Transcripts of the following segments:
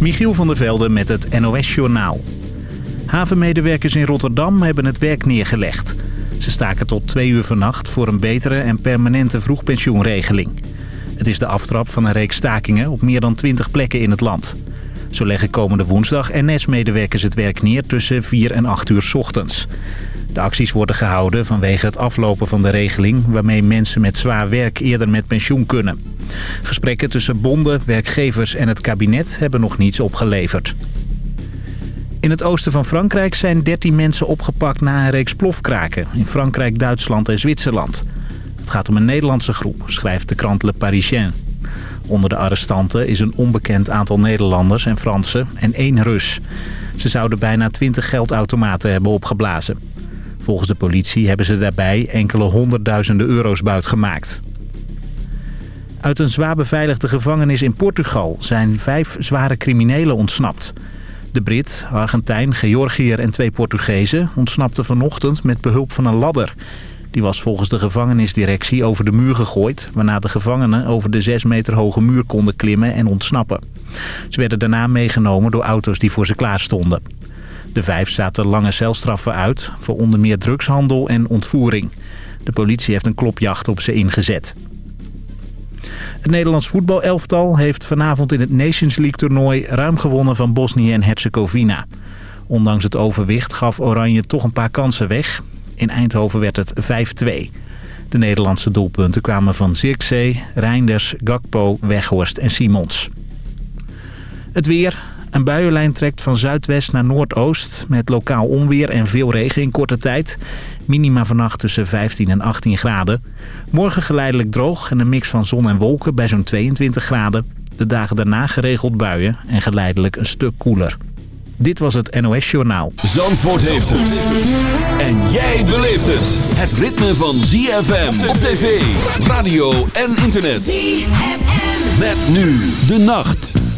Michiel van der Velde met het NOS-journaal. Havenmedewerkers in Rotterdam hebben het werk neergelegd. Ze staken tot twee uur vannacht voor een betere en permanente vroegpensioenregeling. Het is de aftrap van een reeks stakingen op meer dan 20 plekken in het land. Zo leggen komende woensdag NS-medewerkers het werk neer tussen 4 en 8 uur ochtends. De acties worden gehouden vanwege het aflopen van de regeling... waarmee mensen met zwaar werk eerder met pensioen kunnen. Gesprekken tussen bonden, werkgevers en het kabinet hebben nog niets opgeleverd. In het oosten van Frankrijk zijn 13 mensen opgepakt na een reeks plofkraken... in Frankrijk, Duitsland en Zwitserland. Het gaat om een Nederlandse groep, schrijft de krant Le Parisien. Onder de arrestanten is een onbekend aantal Nederlanders en Fransen en één Rus. Ze zouden bijna 20 geldautomaten hebben opgeblazen. Volgens de politie hebben ze daarbij enkele honderdduizenden euro's buitgemaakt. Uit een zwaar beveiligde gevangenis in Portugal zijn vijf zware criminelen ontsnapt. De Brit, Argentijn, Georgiër en twee Portugezen ontsnapten vanochtend met behulp van een ladder. Die was volgens de gevangenisdirectie over de muur gegooid... waarna de gevangenen over de 6 meter hoge muur konden klimmen en ontsnappen. Ze werden daarna meegenomen door auto's die voor ze klaar stonden. De vijf zaten lange celstraffen uit voor onder meer drugshandel en ontvoering. De politie heeft een klopjacht op ze ingezet. Het Nederlands voetbalelftal heeft vanavond in het Nations League toernooi ruim gewonnen van Bosnië en Herzegovina. Ondanks het overwicht gaf Oranje toch een paar kansen weg. In Eindhoven werd het 5-2. De Nederlandse doelpunten kwamen van Zirkzee, Reinders, Gakpo, Weghorst en Simons. Het weer. Een buienlijn trekt van zuidwest naar noordoost... met lokaal onweer en veel regen in korte tijd. Minima vannacht tussen 15 en 18 graden. Morgen geleidelijk droog en een mix van zon en wolken bij zo'n 22 graden. De dagen daarna geregeld buien en geleidelijk een stuk koeler. Dit was het NOS Journaal. Zandvoort heeft het. En jij beleeft het. Het ritme van ZFM op tv, radio en internet. ZFM. Met nu de nacht.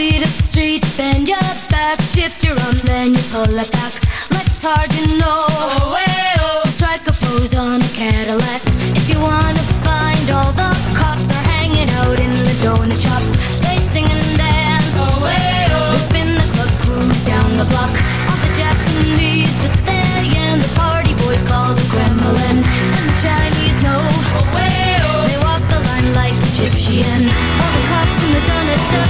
feet up the street, bend your back, shift your arm, then you pull it back. Life's hard, you know. Oh, hey, oh. So strike a pose on a Cadillac. If you wanna find all the cops, they're hanging out in the donut shops. They sing and dance. Oh, hey, oh. They spin the club, cruise down the block. All the Japanese, the Italian, the party boys call the Kremlin, and the Chinese know. Oh, hey, oh. They walk the line like Egyptian. All the cops in the donut shop.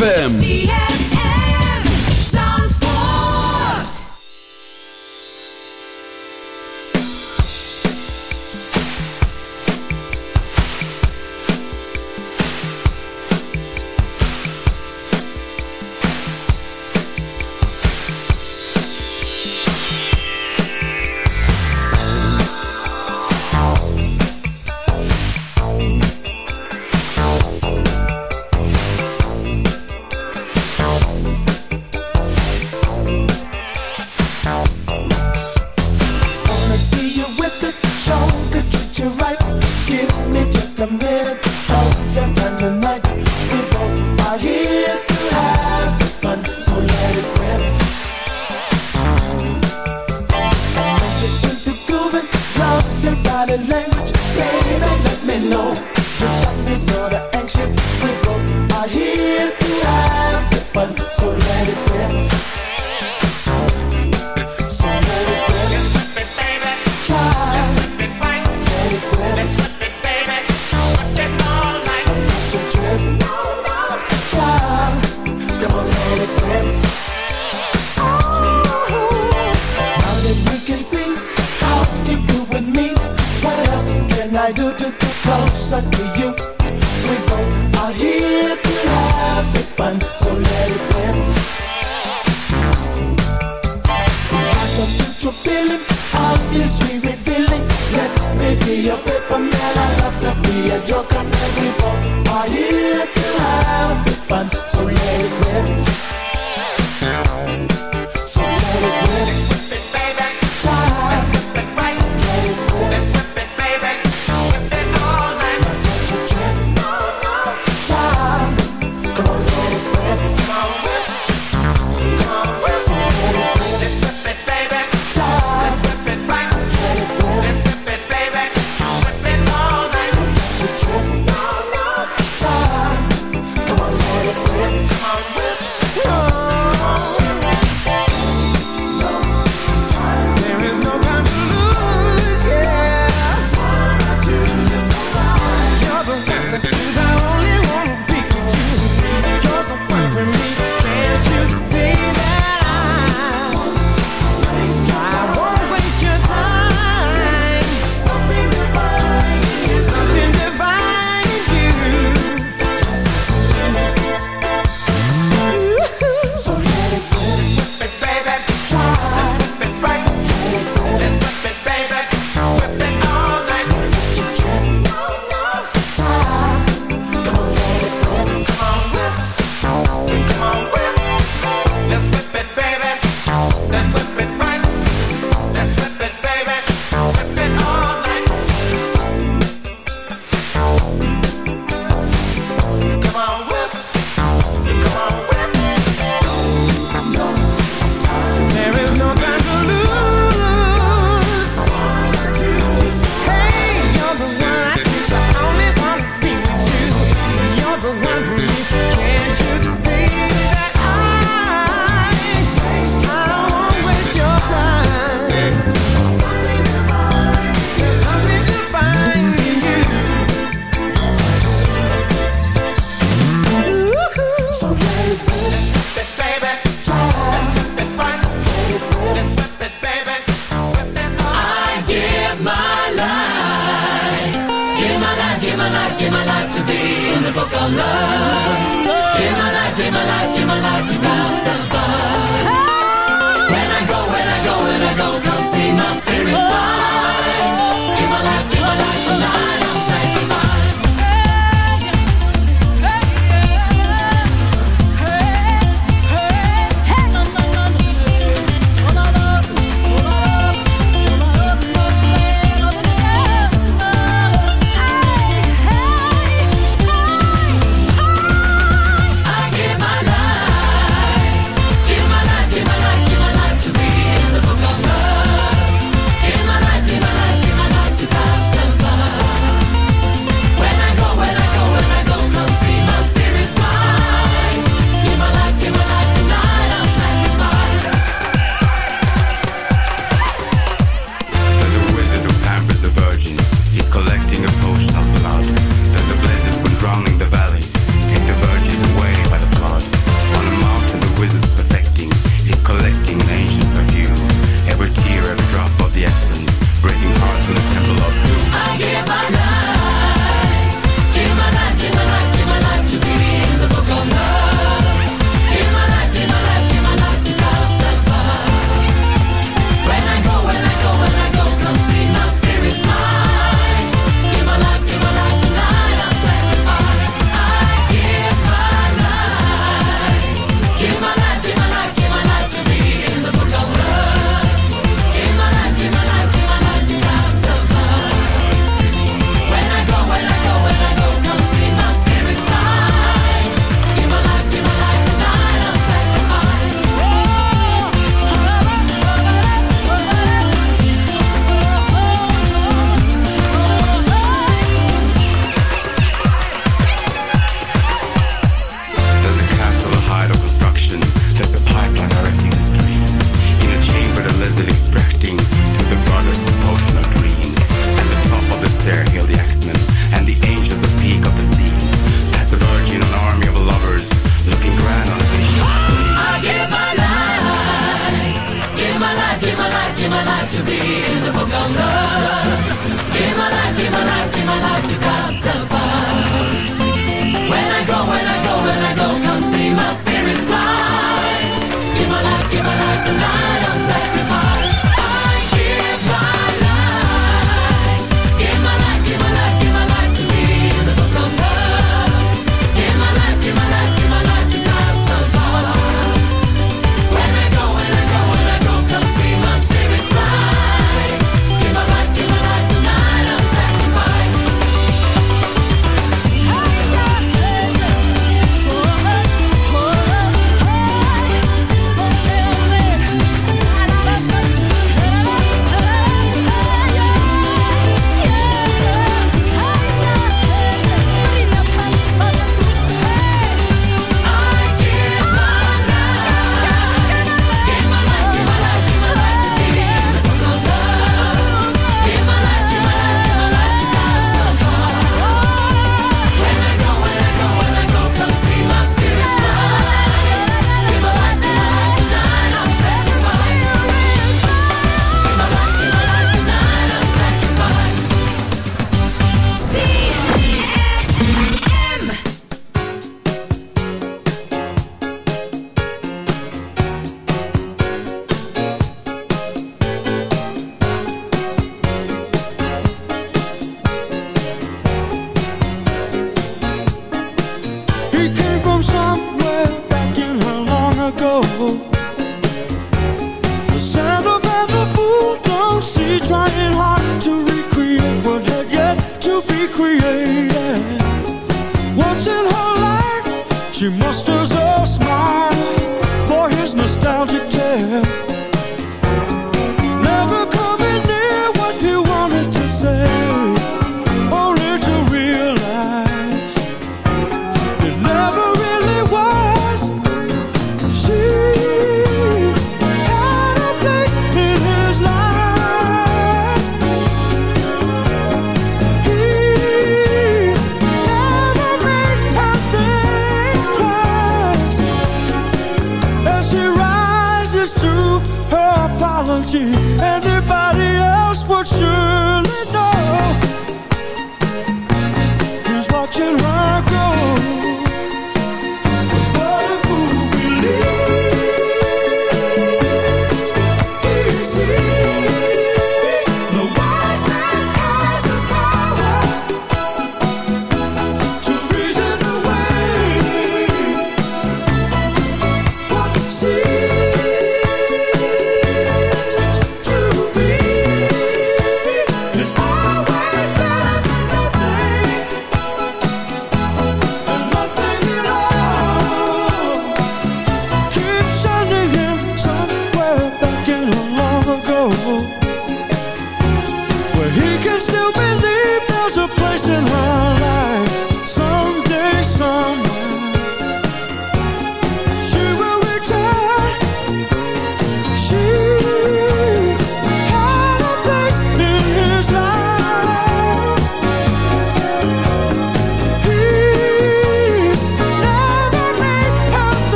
ZFM.